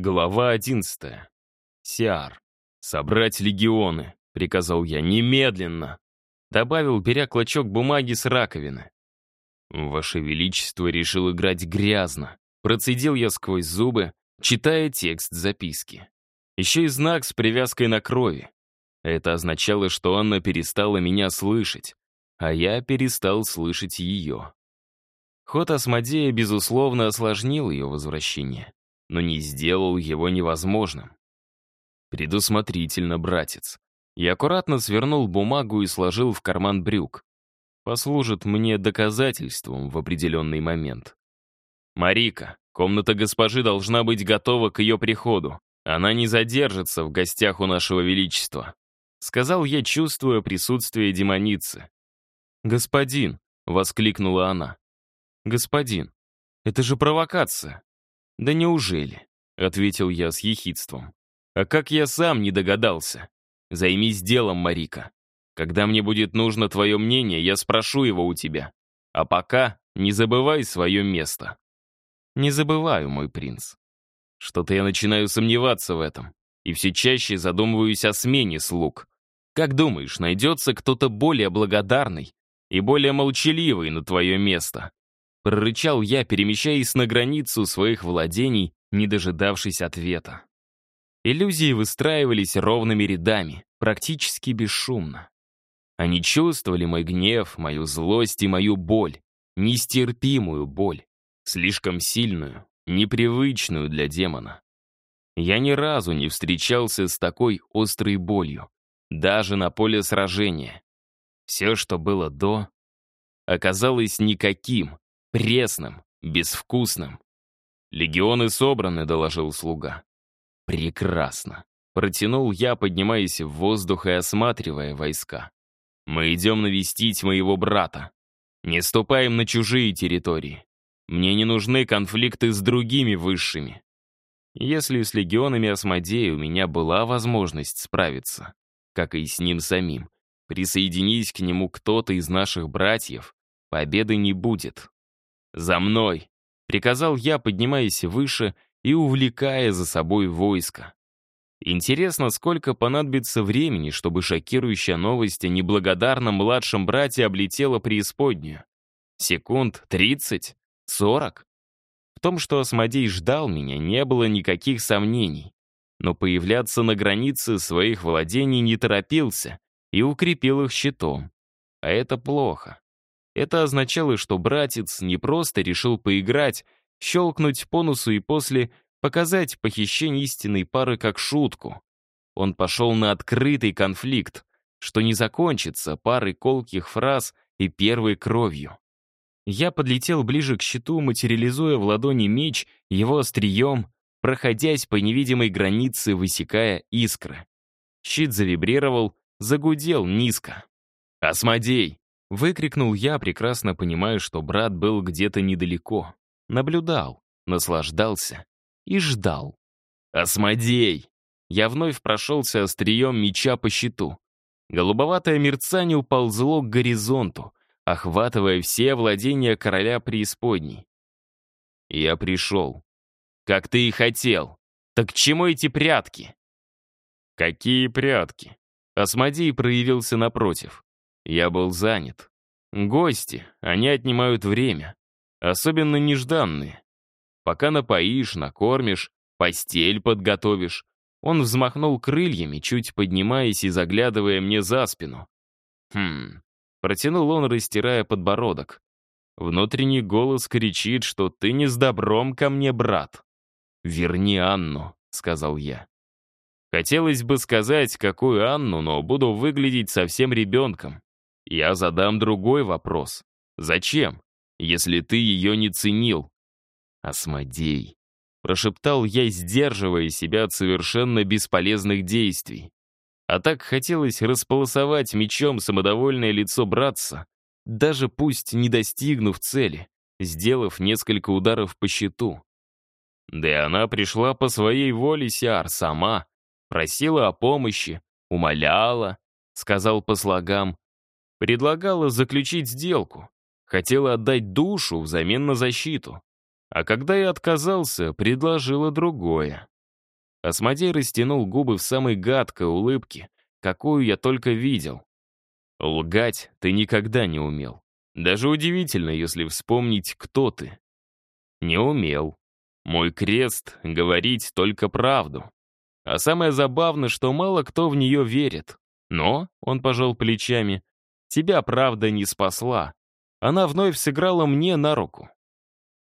Глава одиннадцатая. Сиар. «Собрать легионы», — приказал я, — «немедленно». Добавил, беря клочок бумаги с раковины. «Ваше Величество решил играть грязно», — процедил я сквозь зубы, читая текст записки. Еще и знак с привязкой на крови. Это означало, что Анна перестала меня слышать, а я перестал слышать ее. Ход Асмодея, безусловно, осложнил ее возвращение, но не сделал его невозможным. Предусмотрительно, братец. Я аккуратно свернул бумагу и сложил в карман брюк. Послужит мне доказательством в определенный момент. «Марика, комната госпожи должна быть готова к ее приходу. Она не задержится в гостях у нашего величества», сказал я, чувствуя присутствие демоницы. «Господин», — воскликнула она, «Господин, это же провокация!» «Да неужели?» — ответил я с ехидством. «А как я сам не догадался? Займись делом, Марика. Когда мне будет нужно твое мнение, я спрошу его у тебя. А пока не забывай свое место». «Не забываю, мой принц. Что-то я начинаю сомневаться в этом, и все чаще задумываюсь о смене слуг. Как думаешь, найдется кто-то более благодарный и более молчаливый на твое место?» Прорычал я, перемещаясь на границу своих владений, не дожидавшись ответа. Иллюзии выстраивались ровными рядами, практически бесшумно. Они чувствовали мой гнев, мою злость и мою боль, нестерпимую боль, слишком сильную, непривычную для демона. Я ни разу не встречался с такой острой болью, даже на поле сражения. Все, что было до, оказалось никаким, Пресным, безвкусным. «Легионы собраны», — доложил слуга. «Прекрасно», — протянул я, поднимаясь в воздух и осматривая войска. «Мы идем навестить моего брата. Не ступаем на чужие территории. Мне не нужны конфликты с другими высшими. Если с легионами Асмодея у меня была возможность справиться, как и с ним самим, присоединись к нему кто-то из наших братьев, победы не будет. «За мной!» — приказал я, поднимаясь выше и увлекая за собой войско. Интересно, сколько понадобится времени, чтобы шокирующая новость о неблагодарном младшем брате облетела преисподнюю? Секунд тридцать? Сорок? В том, что Осмодей ждал меня, не было никаких сомнений. Но появляться на границе своих владений не торопился и укрепил их щитом. А это плохо. Это означало, что братец не просто решил поиграть, щелкнуть по носу и после показать похищение истинной пары как шутку. Он пошел на открытый конфликт, что не закончится парой колких фраз и первой кровью. Я подлетел ближе к щиту, материализуя в ладони меч его острием, проходясь по невидимой границе, высекая искры. Щит завибрировал, загудел низко. «Осмодей!» Выкрикнул я, прекрасно понимая, что брат был где-то недалеко. Наблюдал, наслаждался и ждал. «Осмодей!» Я вновь прошелся острием меча по щиту. Голубоватое мерцание уползло к горизонту, охватывая все владения короля преисподней. Я пришел. Как ты и хотел. Так к чему эти прятки? Какие прятки? Осмодей проявился напротив. Я был занят. Гости, они отнимают время. Особенно нежданные. Пока напоишь, накормишь, постель подготовишь. Он взмахнул крыльями, чуть поднимаясь и заглядывая мне за спину. Хм, протянул он, растирая подбородок. Внутренний голос кричит, что ты не с добром ко мне, брат. «Верни Анну», — сказал я. Хотелось бы сказать, какую Анну, но буду выглядеть совсем ребенком. Я задам другой вопрос. Зачем, если ты ее не ценил? Осмодей. Прошептал я, сдерживая себя от совершенно бесполезных действий. А так хотелось располосовать мечом самодовольное лицо братца, даже пусть не достигнув цели, сделав несколько ударов по щиту. Да и она пришла по своей воле, Сиар, сама, просила о помощи, умоляла, сказал по слогам, Предлагала заключить сделку. Хотела отдать душу взамен на защиту. А когда я отказался, предложила другое. Осмодей растянул губы в самой гадкой улыбке, какую я только видел. Лгать ты никогда не умел. Даже удивительно, если вспомнить, кто ты. Не умел. Мой крест — говорить только правду. А самое забавное, что мало кто в нее верит. Но, — он пожал плечами, — тебя правда не спасла. Она вновь сыграла мне на руку.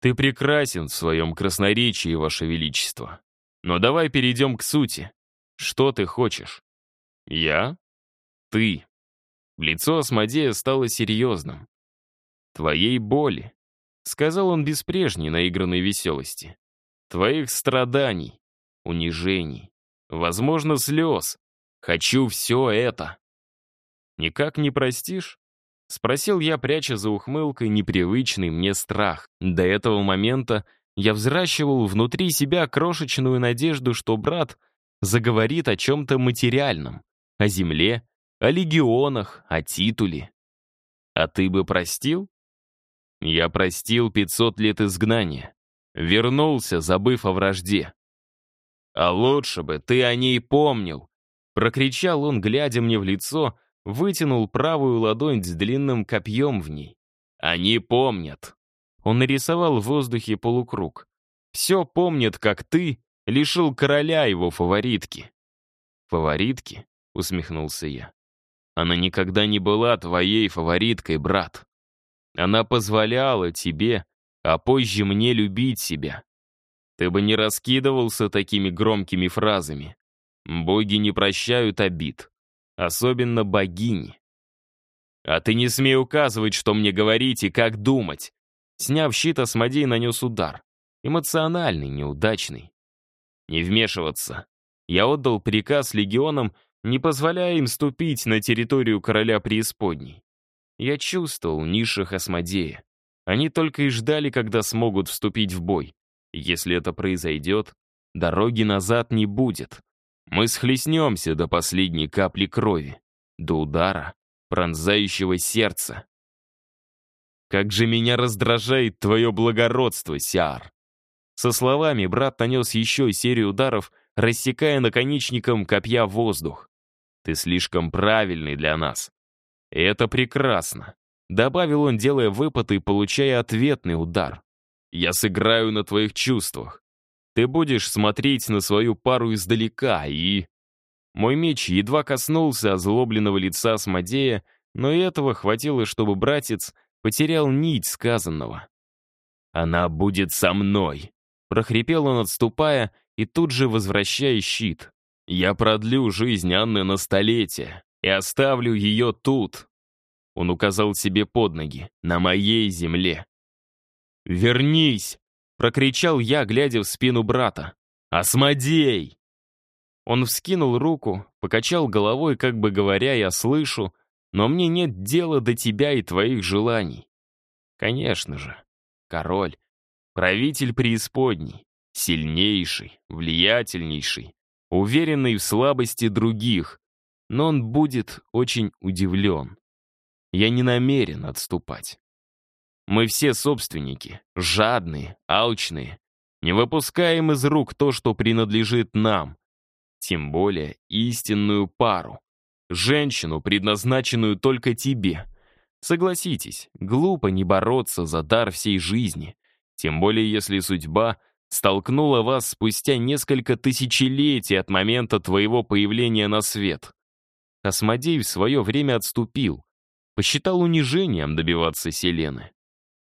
Ты прекрасен в своем красноречии, Ваше Величество. Но давай перейдем к сути. Что ты хочешь? Я? Ты. Лицо Асмодея стало серьезным. Твоей боли, сказал он без прежней наигранной веселости. Твоих страданий, унижений, возможно, слез. Хочу все это. Никак не простишь? Спросил я, пряча за ухмылкой непривычный мне страх. До этого момента я взращивал внутри себя крошечную надежду, что брат заговорит о чем-то материальном, о земле, о легионах, о титуле. А ты бы простил? Я простил 500 лет изгнания. Вернулся, забыв о вражде. А лучше бы ты о ней помнил. Прокричал он, глядя мне в лицо, вытянул правую ладонь с длинным копьем в ней. «Они помнят!» Он нарисовал в воздухе полукруг. «Все помнят, как ты лишил короля его фаворитки». «Фаворитки?» — усмехнулся я. «Она никогда не была твоей фавориткой, брат. Она позволяла тебе, а позже мне любить себя. Ты бы не раскидывался такими громкими фразами. Боги не прощают обид особенно богини. «А ты не смей указывать, что мне говорить и как думать!» Сняв щит, Асмодей нанес удар. Эмоциональный, неудачный. Не вмешиваться. Я отдал приказ легионам, не позволяя им ступить на территорию короля преисподней. Я чувствовал низших Асмодея. Они только и ждали, когда смогут вступить в бой. Если это произойдет, дороги назад не будет. Мы схлестнемся до последней капли крови, до удара, пронзающего сердца. «Как же меня раздражает твое благородство, Сиар!» Со словами брат нанес еще серию ударов, рассекая наконечником копья воздух. «Ты слишком правильный для нас. Это прекрасно», — добавил он, делая выпад и получая ответный удар. «Я сыграю на твоих чувствах. Ты будешь смотреть на свою пару издалека и... Мой меч едва коснулся озлобленного лица Смодея, но этого хватило, чтобы братец потерял нить сказанного. «Она будет со мной», — прохрипел он, отступая, и тут же возвращая щит. «Я продлю жизнь Анны на столетие и оставлю ее тут». Он указал себе под ноги, на моей земле. «Вернись!» Прокричал я, глядя в спину брата. «Осмодей!» Он вскинул руку, покачал головой, как бы говоря, я слышу, но мне нет дела до тебя и твоих желаний. Конечно же, король, правитель преисподней, сильнейший, влиятельнейший, уверенный в слабости других, но он будет очень удивлен. Я не намерен отступать. Мы все собственники, жадные, алчные. Не выпускаем из рук то, что принадлежит нам. Тем более истинную пару. Женщину, предназначенную только тебе. Согласитесь, глупо не бороться за дар всей жизни. Тем более, если судьба столкнула вас спустя несколько тысячелетий от момента твоего появления на свет. Космодей в свое время отступил. Посчитал унижением добиваться Селены.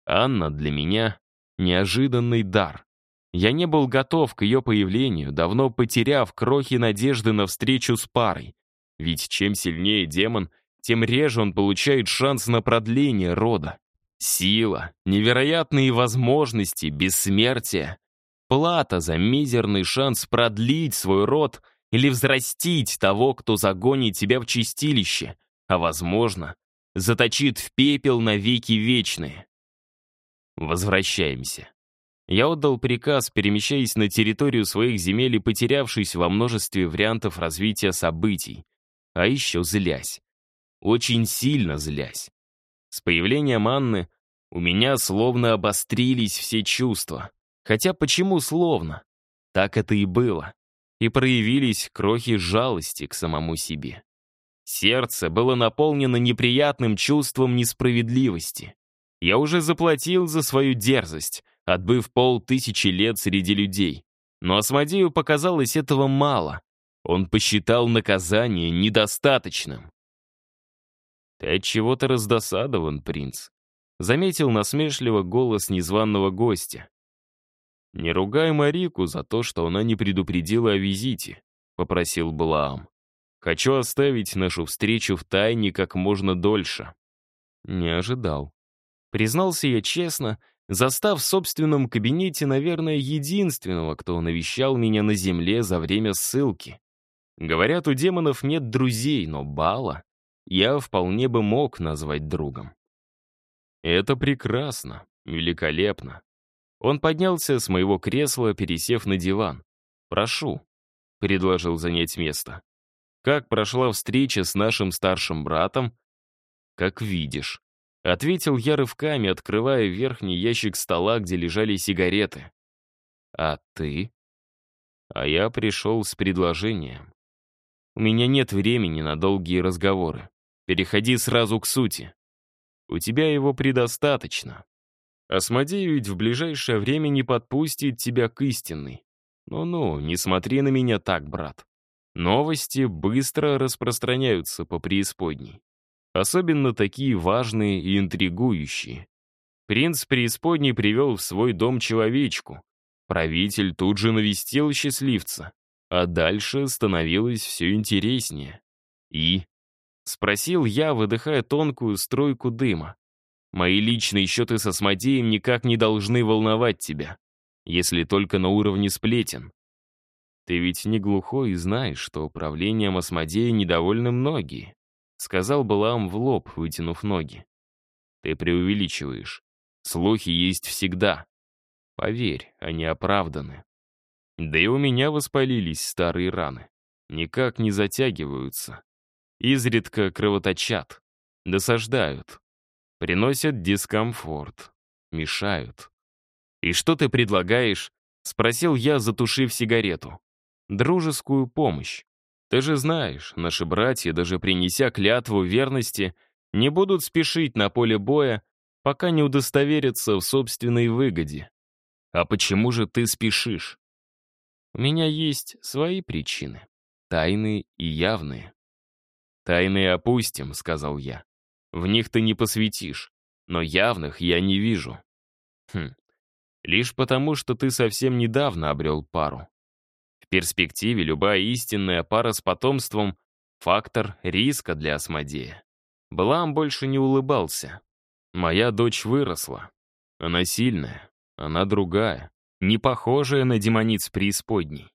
Анна для меня — неожиданный дар. Я не был готов к ее появлению, давно потеряв крохи надежды на встречу с парой. Ведь чем сильнее демон, тем реже он получает шанс на продление рода. Сила, невероятные возможности, бессмертие. Плата за мизерный шанс продлить свой род или взрастить того, кто загонит тебя в чистилище, а, возможно, заточит в пепел навеки вечные. Возвращаемся. Я отдал приказ, перемещаясь на территорию своих земель и потерявшись во множестве вариантов развития событий. А еще злясь. Очень сильно злясь. С появлением Анны у меня словно обострились все чувства. Хотя почему словно? Так это и было. и проявились крохи жалости к самому себе. Сердце было наполнено неприятным чувством несправедливости. Я уже заплатил за свою дерзость, отбыв полтысячи лет среди людей. Но Асмодею показалось этого мало. Он посчитал наказание недостаточным. «Ты от чего-то раздосадован, принц», — заметил насмешливо голос незваного гостя. «Не ругай Марику за то, что она не предупредила о визите», — попросил Балаам. «Хочу оставить нашу встречу в тайне как можно дольше». Не ожидал. Признался я честно, застав в собственном кабинете, наверное, единственного, кто навещал меня на земле за время ссылки. Говорят, у демонов нет друзей, но Бала я вполне бы мог назвать другом. Это прекрасно, великолепно. Он поднялся с моего кресла, пересев на диван. «Прошу», — предложил занять место. «Как прошла встреча с нашим старшим братом?» «Как видишь», — ответил я рывками, открывая верхний ящик стола, где лежали сигареты. «А ты?» А я пришел с предложением. У меня нет времени на долгие разговоры. Переходи сразу к сути. У тебя его предостаточно. Осмодей ведь в ближайшее время не подпустит тебя к истинной. Ну-ну, не смотри на меня так, брат. Новости быстро распространяются по преисподней. Особенно такие важные и интригующие. Принц преисподней привел в свой дом человечку. Правитель тут же навестил счастливца. А дальше становилось все интереснее. И Спросил я, выдыхая тонкую струйку дыма. Мои личные счеты со Смодеем никак не должны волновать тебя, если только на уровне сплетен. Ты ведь не глухой и знаешь, что управлением Асмодея недовольны многие, сказал Балаам в лоб, вытянув ноги. Ты преувеличиваешь. Слухи есть всегда. Поверь, они оправданы. Да и у меня воспалились старые раны. Никак не затягиваются изредка кровоточат, досаждают, приносят дискомфорт, мешают. «И что ты предлагаешь?» — спросил я, затушив сигарету. «Дружескую помощь. Ты же знаешь, наши братья, даже принеся клятву верности, не будут спешить на поле боя, пока не удостоверятся в собственной выгоде. А почему же ты спешишь? У меня есть свои причины, тайные и явные. «Тайные опустим», — сказал я. «В них ты не посвятишь, но явных я не вижу». «Хм, лишь потому, что ты совсем недавно обрел пару. Перспективе любая истинная пара с потомством — фактор риска для Асмодея». Блам больше не улыбался. «Моя дочь выросла. Она сильная, она другая, не похожая на демониц преисподней.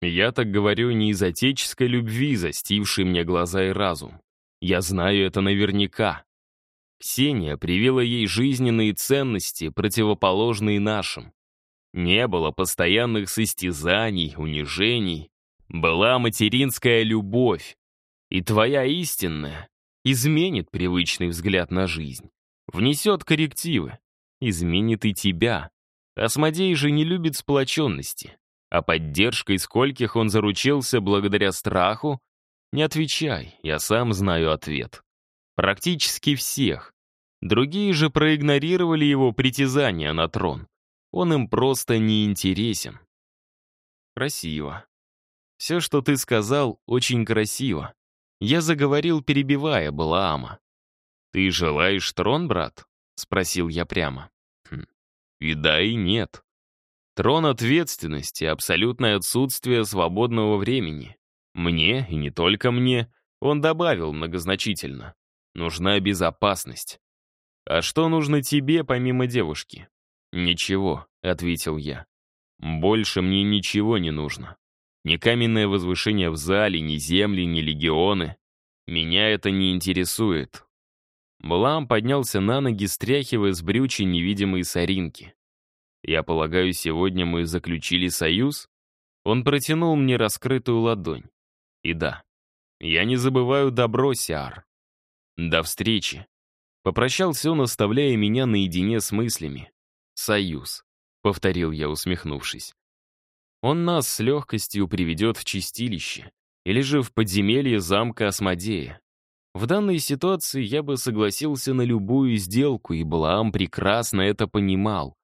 Я так говорю не из отеческой любви, застившей мне глаза и разум. Я знаю это наверняка. Ксения привила ей жизненные ценности, противоположные нашим. Не было постоянных состязаний, унижений. Была материнская любовь. И твоя истинная изменит привычный взгляд на жизнь. Внесет коррективы. Изменит и тебя. Асмодей же не любит сплоченности. А поддержкой скольких он заручился благодаря страху? Не отвечай, я сам знаю ответ. Практически всех. Другие же проигнорировали его притязания на трон. Он им просто не интересен. Красиво. Все, что ты сказал, очень красиво. Я заговорил, перебивая Балаама. «Ты желаешь трон, брат?» — спросил я прямо. Хм. И да, и нет. Трон ответственности, абсолютное отсутствие свободного времени. Мне, и не только мне, он добавил многозначительно. Нужна безопасность. А что нужно тебе, помимо девушки? Ничего, ответил я. Больше мне ничего не нужно. Ни каменное возвышение в зале, ни земли, ни легионы. Меня это не интересует. Блам поднялся на ноги, стряхивая с брючи невидимые соринки. Я полагаю, сегодня мы заключили союз? Он протянул мне раскрытую ладонь. И да, я не забываю добро, Сиар. До встречи. Попрощался он, оставляя меня наедине с мыслями. «Союз», — повторил я, усмехнувшись. Он нас с легкостью приведет в чистилище или же в подземелье замка Асмодея. В данной ситуации я бы согласился на любую сделку, и Балаам прекрасно это понимал.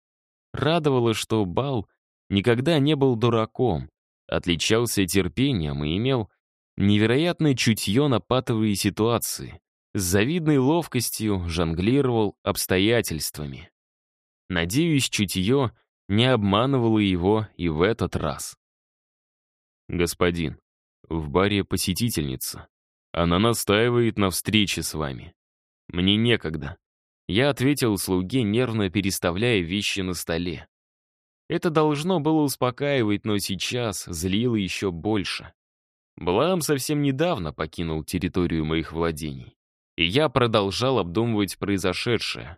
Радовало, что Бал никогда не был дураком, отличался терпением и имел невероятное чутье на патовые ситуации, с завидной ловкостью жонглировал обстоятельствами. Надеюсь, чутье не обманывало его и в этот раз. «Господин, в баре посетительница. Она настаивает на встрече с вами. Мне некогда». Я ответил слуге, нервно переставляя вещи на столе. Это должно было успокаивать, но сейчас злило еще больше. Блам совсем недавно покинул территорию моих владений. И я продолжал обдумывать произошедшее.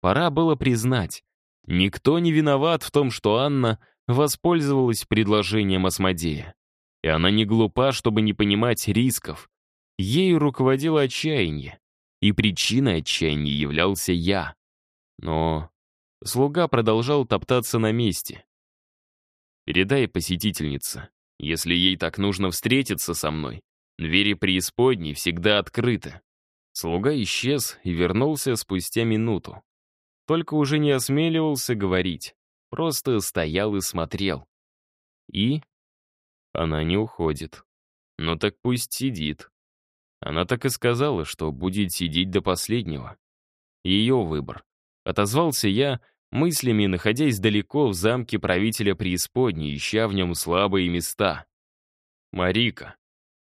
Пора было признать, никто не виноват в том, что Анна воспользовалась предложением Асмодея. И она не глупа, чтобы не понимать рисков. Ею руководило отчаяние, и причиной отчаяния являлся я. Но слуга продолжал топтаться на месте. «Передай посетительнице, если ей так нужно встретиться со мной, двери преисподней всегда открыты». Слуга исчез и вернулся спустя минуту. Только уже не осмеливался говорить, просто стоял и смотрел. И она не уходит. Ну так пусть сидит. Она так и сказала, что будет сидеть до последнего. Ее выбор. Отозвался я, мыслями находясь далеко в замке правителя преисподней, ища в нем слабые места. «Марика».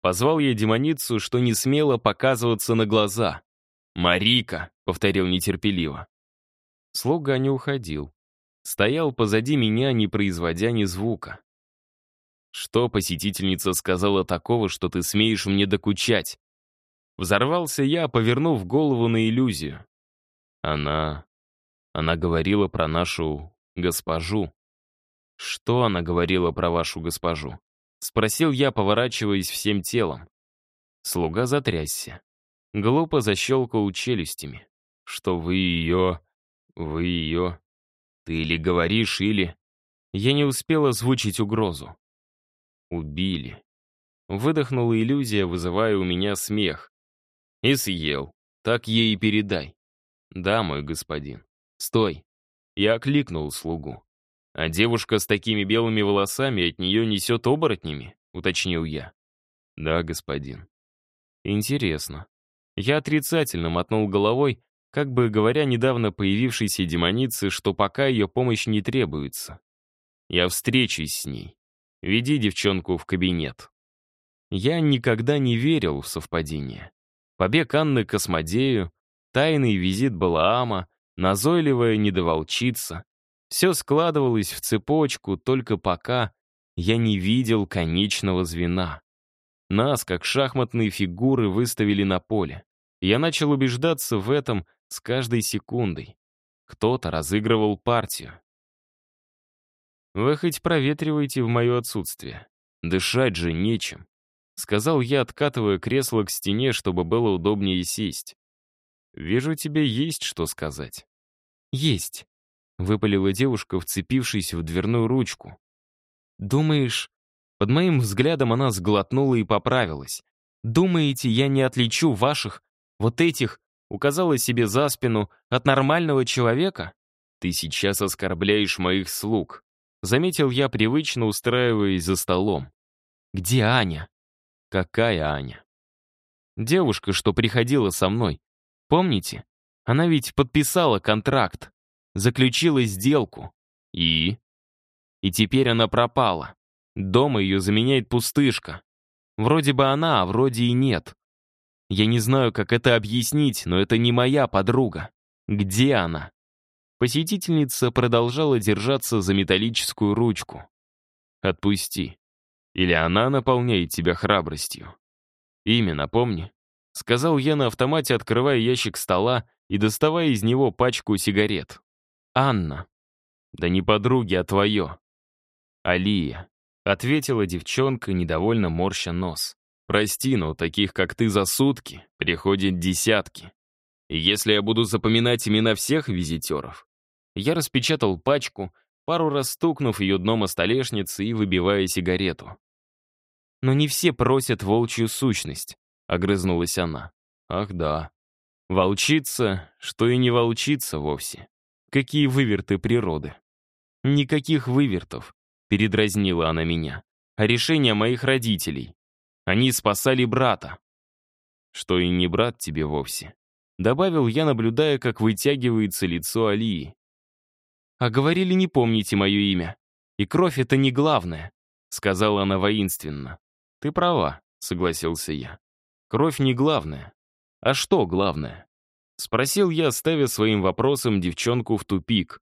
Позвал я демоницу, что не смело показываться на глаза. «Марика», — повторил нетерпеливо. Слуга не уходил. Стоял позади меня, не производя ни звука. «Что посетительница сказала такого, что ты смеешь мне докучать?» Взорвался я, повернув голову на иллюзию. Она... Она говорила про нашу госпожу. Что она говорила про вашу госпожу? Спросил я, поворачиваясь всем телом. Слуга затрясся. Глупо защелкал челюстями. Что вы ее... Вы ее... Ты или говоришь, или... Я не успел озвучить угрозу. Убили. Выдохнула иллюзия, вызывая у меня смех. И съел. Так ей и передай. Да, мой господин. Стой. Я окликнул слугу. А девушка с такими белыми волосами от нее несет оборотнями, уточнил я. Да, господин. Интересно. Я отрицательно мотнул головой, как бы говоря недавно появившейся демонице, что пока ее помощь не требуется. Я встречусь с ней. Веди девчонку в кабинет. Я никогда не верил в совпадение. Побег Анны Космодею, тайный визит Балаама, назойливая недоволчица. Все складывалось в цепочку, только пока я не видел конечного звена. Нас, как шахматные фигуры, выставили на поле. Я начал убеждаться в этом с каждой секундой. Кто-то разыгрывал партию. «Вы хоть проветриваете в мое отсутствие. Дышать же нечем. — сказал я, откатывая кресло к стене, чтобы было удобнее сесть. «Вижу, тебе есть что сказать». «Есть», — выпалила девушка, вцепившись в дверную ручку. «Думаешь...» Под моим взглядом она сглотнула и поправилась. «Думаете, я не отличу ваших, вот этих, указала себе за спину, от нормального человека? Ты сейчас оскорбляешь моих слуг», — заметил я, привычно устраиваясь за столом. «Где Аня?» Какая Аня? Девушка, что приходила со мной. Помните? Она ведь подписала контракт, заключила сделку. И? И теперь она пропала. Дома ее заменяет пустышка. Вроде бы она, а вроде и нет. Я не знаю, как это объяснить, но это не моя подруга. Где она? Посетительница продолжала держаться за металлическую ручку. «Отпусти. Или она наполняет тебя храбростью? Имя напомни. Сказал я на автомате, открывая ящик стола и доставая из него пачку сигарет. «Анна». «Да не подруги, а твое». «Алия», — ответила девчонка, недовольно морща нос. «Прости, но таких, как ты, за сутки приходят десятки. И если я буду запоминать имена всех визитеров...» Я распечатал пачку, пару раз стукнув ее дном о столешнице и выбивая сигарету. «Но не все просят волчью сущность», — огрызнулась она. «Ах да. Волчица, что и не волчица вовсе. Какие выверты природы». «Никаких вывертов», — передразнила она меня. «А решение моих родителей. Они спасали брата». «Что и не брат тебе вовсе», — добавил я, наблюдая, как вытягивается лицо Алии. «А говорили, не помните мое имя. И кровь — это не главное», — сказала она воинственно. «Ты права», — согласился я. «Кровь не главное. А что главное?» Спросил я, ставя своим вопросом девчонку в тупик.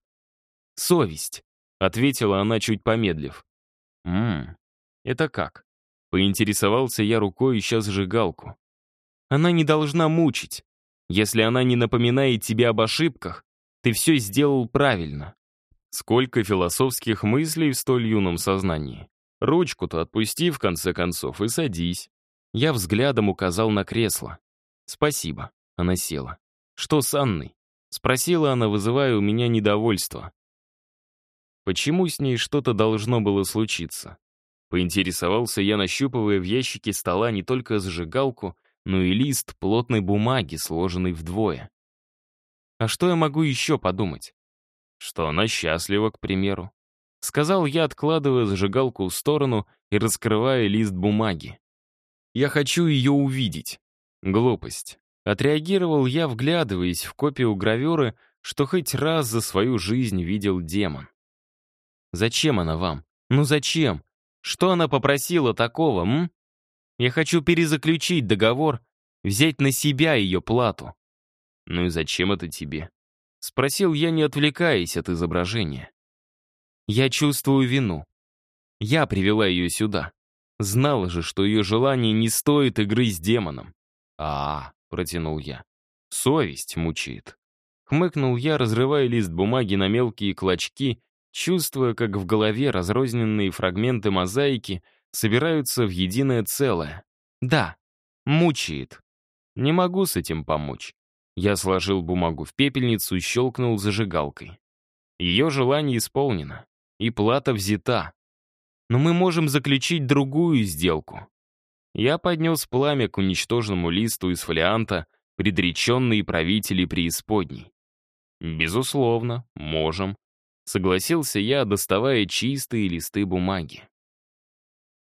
«Совесть», — ответила она, чуть помедлив. «Ммм, это как?» Поинтересовался я рукой, ища зажигалку. «Она не должна мучить. Если она не напоминает тебе об ошибках, ты все сделал правильно. Сколько философских мыслей в столь юном сознании. Ручку-то отпусти, в конце концов, и садись. Я взглядом указал на кресло. «Спасибо». Она села. «Что с Анной?» Спросила она, вызывая у меня недовольство. Почему с ней что-то должно было случиться? Поинтересовался я, нащупывая в ящике стола не только зажигалку, но и лист плотной бумаги, сложенный вдвое. А что я могу еще подумать? Что она счастлива, к примеру. Сказал я, откладывая зажигалку в сторону и раскрывая лист бумаги. Я хочу ее увидеть. Глупость. Отреагировал я, вглядываясь в копию гравюры, что хоть раз за свою жизнь видел демон. Зачем она вам? Ну зачем? Что она попросила такого, м? Я хочу перезаключить договор, взять на себя ее плату. Ну и зачем это тебе? Спросил я, не отвлекаясь от изображения. Я чувствую вину. Я привела ее сюда. Знала же, что ее желание не стоит игры с демоном. а, -а протянул я. «Совесть мучает». Хмыкнул я, разрывая лист бумаги на мелкие клочки, чувствуя, как в голове разрозненные фрагменты мозаики собираются в единое целое. «Да, мучает. Не могу с этим помочь. Я сложил бумагу в пепельницу и щелкнул зажигалкой. Ее желание исполнено, и плата взята. Но мы можем заключить другую сделку. Я поднес пламя к уничтоженному листу из фолианта, предреченные правители преисподней. «Безусловно, можем», — согласился я, доставая чистые листы бумаги.